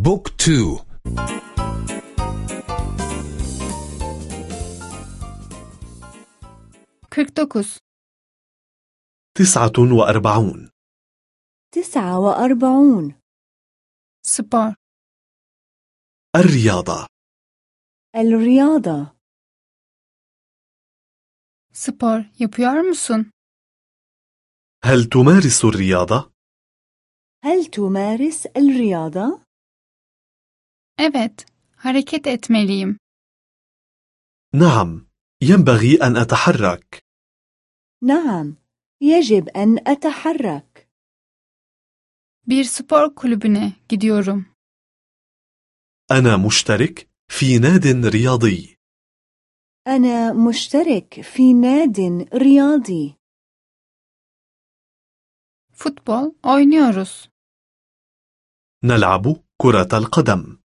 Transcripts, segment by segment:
بوك تو. kırk dokuz تسعة وأربعون. تسعة وأربعون. spor الرياضة. الرياضة. spor yapıyor musun? هل تمارس الرياضة؟ هل تمارس الرياضة؟ Evet, hareket etmeliyim. نعم ينبغي أن أتحرك نعم يجب أن أتحرك Bir spor kulübüne gidiyorum. أنا مشترك في ناد رياضي أنا مشترك في ناد رياضي Futbol oynuyoruz. نلعب كرة القدم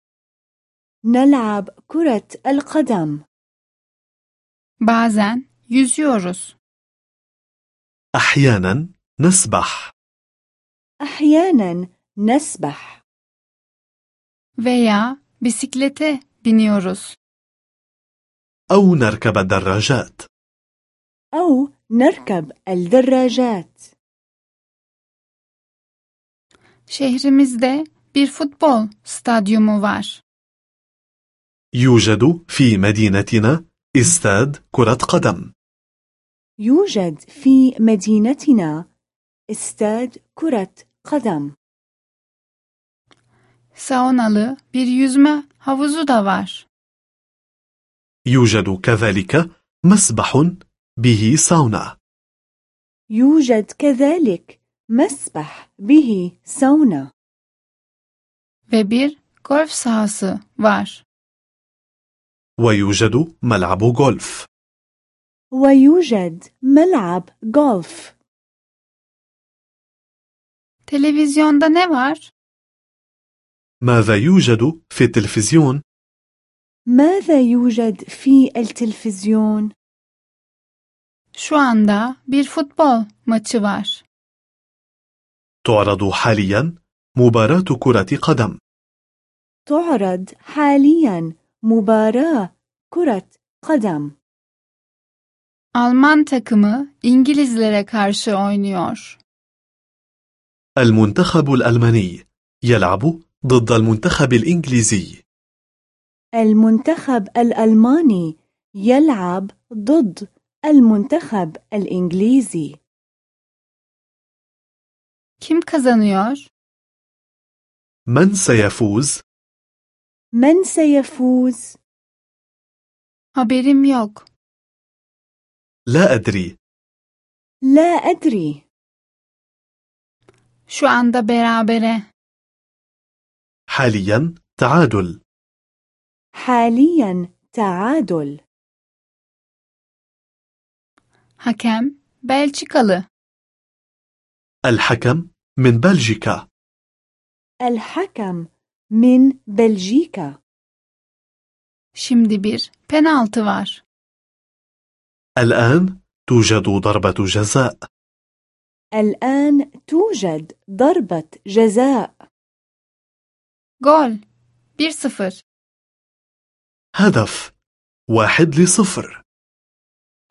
نلعب كرة القدم. بعزن يزيوروز أحيانا نسبح. أحيانا نسبح. ويا بسيكلتة بنيوروز أو نركب الدراجات. أو نركب الدراجات. Şehrimizde bir futbol stadyumu var. يوجد في مدينتنا استاد كرة قدم يوجد في مدينتنا استاد كرة قدم Saunalı bir yüzme havuzu da var. يوجد كذلك مسبح به ساونا يوجد كذلك مسبح به سونا Ve bir golf sahası var. ويوجد ملعب غولف ويوجد ملعب غولف Televizyonda ne var? ماذا يوجد في التلفزيون؟ ماذا يوجد في التلفزيون؟ Şu anda bir futbol maçı var. تعرض حاليا مباراة كرة قدم تعرض حاليا مباراة كرة قدم Alman takımı İngilizlere karşı oynuyor. المنتخب الألماني يلعب ضد المنتخب الإنجليزي المنتخب الألماني يلعب ضد المنتخب الإنجليزي Kim kazanıyor? من سيفوز؟ من سيفوز؟ Haberim yok. لا أدري. لا أدري. Şu anda berabere. حاليا تعادل. حاليا تعادل. Hakem Belçikalı. الحكم من بلجيكا. الحكم من بلجيكا. Şimdi bir. Penaltı var. الآن توجد ضربة جزاء الآن توجد ضربة جزاء Gol. 1-0. هدف واحد لصفر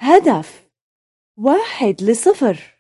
هدف واحد لصفر